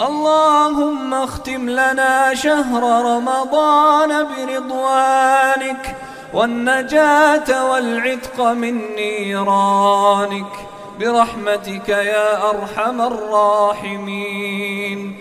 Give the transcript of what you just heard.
اللهم اختم لنا شهر رمضان برضوانك والنجاة والعتق من نيرانك برحمتك يا أرحم الراحمين.